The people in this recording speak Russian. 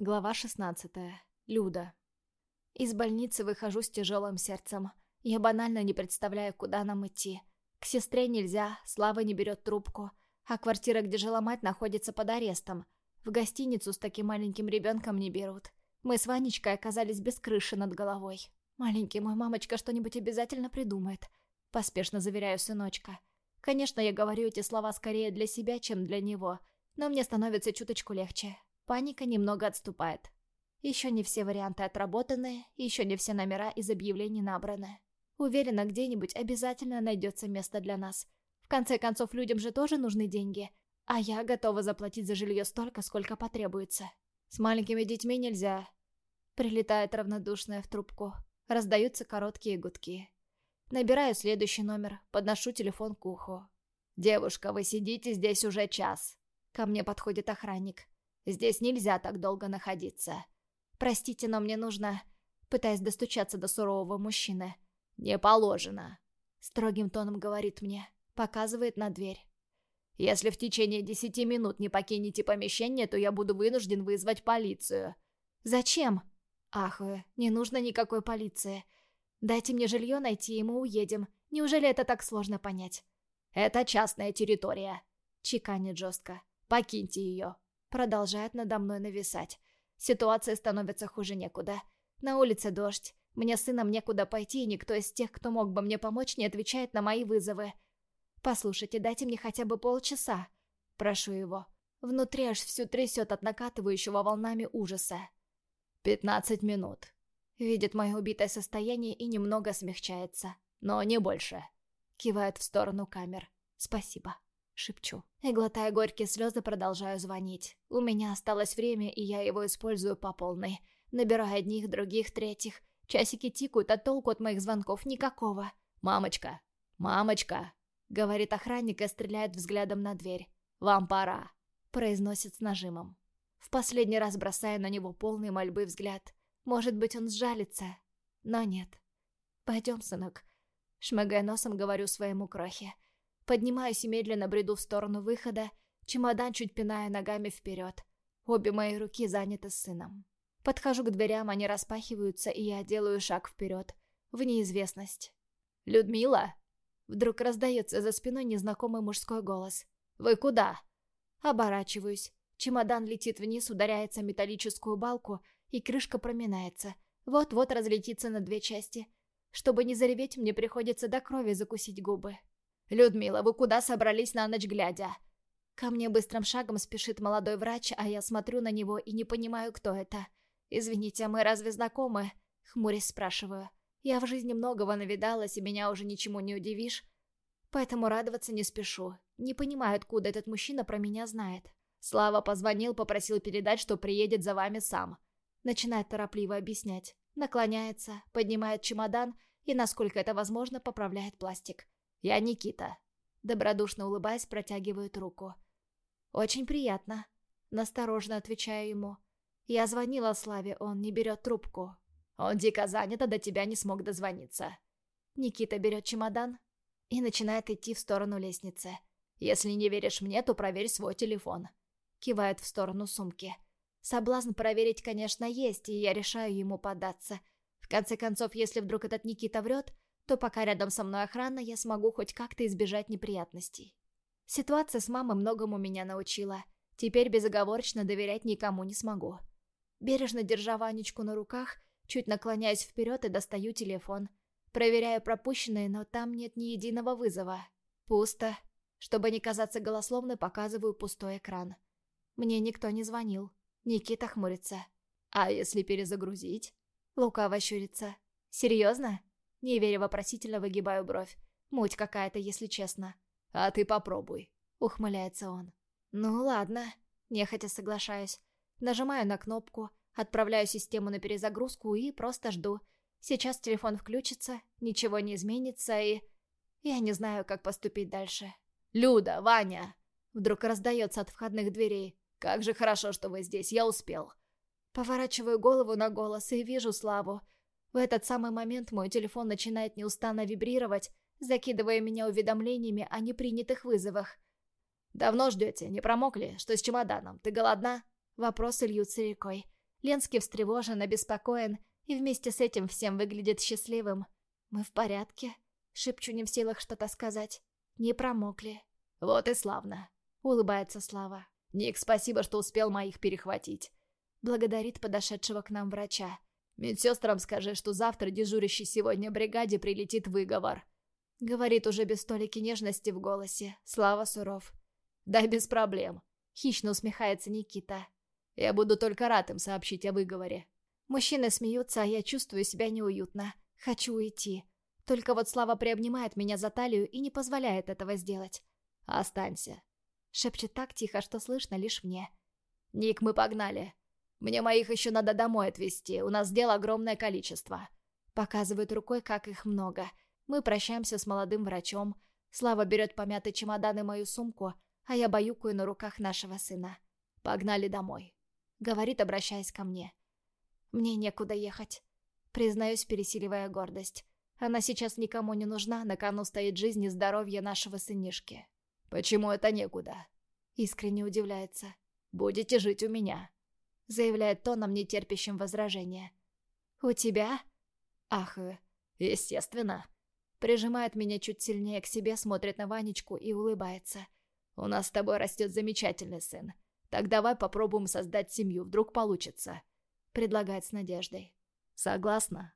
Глава 16. Люда. Из больницы выхожу с тяжелым сердцем. Я банально не представляю, куда нам идти. К сестре нельзя, Слава не берет трубку. А квартира, где жила мать, находится под арестом. В гостиницу с таким маленьким ребенком не берут. Мы с Ванечкой оказались без крыши над головой. «Маленький мой мамочка что-нибудь обязательно придумает», — поспешно заверяю сыночка. Конечно, я говорю эти слова скорее для себя, чем для него, но мне становится чуточку легче. Паника немного отступает. Еще не все варианты отработаны, еще не все номера из объявлений набраны. Уверена, где-нибудь обязательно найдется место для нас. В конце концов, людям же тоже нужны деньги, а я готова заплатить за жилье столько, сколько потребуется. С маленькими детьми нельзя. Прилетает равнодушная в трубку. Раздаются короткие гудки. Набираю следующий номер, подношу телефон к уху. «Девушка, вы сидите здесь уже час». Ко мне подходит охранник. Здесь нельзя так долго находиться. Простите, но мне нужно...» Пытаясь достучаться до сурового мужчины. «Не положено», — строгим тоном говорит мне. Показывает на дверь. «Если в течение десяти минут не покинете помещение, то я буду вынужден вызвать полицию». «Зачем?» «Ахую, не нужно никакой полиции. Дайте мне жилье найти, и мы уедем. Неужели это так сложно понять?» «Это частная территория», — чеканит жестко. «Покиньте ее». Продолжает надо мной нависать. Ситуация становится хуже некуда. На улице дождь. Мне с сыном некуда пойти, и никто из тех, кто мог бы мне помочь, не отвечает на мои вызовы. «Послушайте, дайте мне хотя бы полчаса». Прошу его. Внутри аж всю трясет от накатывающего волнами ужаса. «Пятнадцать минут». Видит мое убитое состояние и немного смягчается. Но не больше. Кивает в сторону камер. «Спасибо» шепчу. И глотая горькие слезы, продолжаю звонить. У меня осталось время, и я его использую по полной. Набираю одних, других, третьих. Часики тикают, а толку от моих звонков никакого. «Мамочка! Мамочка!» Говорит охранник и стреляет взглядом на дверь. «Вам пора!» Произносит с нажимом. В последний раз бросая на него полный мольбы взгляд. Может быть, он сжалится. Но нет. «Пойдем, сынок». Шмыгая носом, говорю своему крохе. Поднимаюсь и медленно бреду в сторону выхода, чемодан чуть пиная ногами вперед. Обе мои руки заняты сыном. Подхожу к дверям, они распахиваются, и я делаю шаг вперед, в неизвестность. «Людмила?» Вдруг раздается за спиной незнакомый мужской голос. «Вы куда?» Оборачиваюсь. Чемодан летит вниз, ударяется металлическую балку, и крышка проминается. Вот-вот разлетится на две части. Чтобы не зареветь, мне приходится до крови закусить губы. «Людмила, вы куда собрались на ночь глядя?» Ко мне быстрым шагом спешит молодой врач, а я смотрю на него и не понимаю, кто это. «Извините, мы разве знакомы?» Хмурясь спрашиваю. «Я в жизни многого навидалась, и меня уже ничему не удивишь. Поэтому радоваться не спешу. Не понимаю, откуда этот мужчина про меня знает». Слава позвонил, попросил передать, что приедет за вами сам. Начинает торопливо объяснять. Наклоняется, поднимает чемодан и, насколько это возможно, поправляет пластик. «Я Никита». Добродушно улыбаясь, протягивает руку. «Очень приятно». Насторожно отвечаю ему. «Я звонила Славе, он не берет трубку». «Он дико занят, а до тебя не смог дозвониться». Никита берет чемодан и начинает идти в сторону лестницы. «Если не веришь мне, то проверь свой телефон». Кивает в сторону сумки. Соблазн проверить, конечно, есть, и я решаю ему податься. В конце концов, если вдруг этот Никита врет, то пока рядом со мной охрана, я смогу хоть как-то избежать неприятностей. Ситуация с мамой многому меня научила. Теперь безоговорочно доверять никому не смогу. Бережно держа Ванечку на руках, чуть наклоняюсь вперед и достаю телефон. Проверяю пропущенные, но там нет ни единого вызова. Пусто. Чтобы не казаться голословной, показываю пустой экран. Мне никто не звонил. Никита хмурится. «А если перезагрузить?» Лукаво щурится. «Серьезно?» Не веря вопросительно, выгибаю бровь. Муть какая-то, если честно. «А ты попробуй», — ухмыляется он. «Ну ладно», — нехотя соглашаюсь. Нажимаю на кнопку, отправляю систему на перезагрузку и просто жду. Сейчас телефон включится, ничего не изменится и... Я не знаю, как поступить дальше. «Люда, Ваня!» Вдруг раздается от входных дверей. «Как же хорошо, что вы здесь, я успел». Поворачиваю голову на голос и вижу Славу. В этот самый момент мой телефон начинает неустанно вибрировать, закидывая меня уведомлениями о непринятых вызовах. «Давно ждете? Не промокли? Что с чемоданом? Ты голодна?» Вопросы льются рекой. Ленский встревожен, обеспокоен и вместе с этим всем выглядит счастливым. «Мы в порядке?» — шепчу не в силах что-то сказать. «Не промокли». «Вот и славно», — улыбается Слава. «Ник, спасибо, что успел моих перехватить». Благодарит подошедшего к нам врача. «Медсестрам скажи, что завтра дежурящий сегодня бригаде прилетит выговор». Говорит уже без столики нежности в голосе. Слава суров. «Да без проблем», — хищно усмехается Никита. «Я буду только рад им сообщить о выговоре». Мужчины смеются, а я чувствую себя неуютно. Хочу уйти. Только вот Слава приобнимает меня за талию и не позволяет этого сделать. «Останься», — шепчет так тихо, что слышно лишь мне. «Ник, мы погнали. Мне моих еще надо домой отвезти, у нас дел огромное количество». Показывает рукой, как их много. Мы прощаемся с молодым врачом. Слава берет помятый чемодан и мою сумку, а я баюкаю на руках нашего сына. «Погнали домой», — говорит, обращаясь ко мне. «Мне некуда ехать», — признаюсь, пересиливая гордость. Она сейчас никому не нужна, на кону стоит жизнь и здоровье нашего сынишки. «Почему это некуда?» Искренне удивляется. «Будете жить у меня», — заявляет тоном, нетерпящим возражения. «У тебя?» Ахаю. «Естественно». Прижимает меня чуть сильнее к себе, смотрит на Ванечку и улыбается. «У нас с тобой растет замечательный сын. Так давай попробуем создать семью, вдруг получится», — предлагает с надеждой. «Согласна?»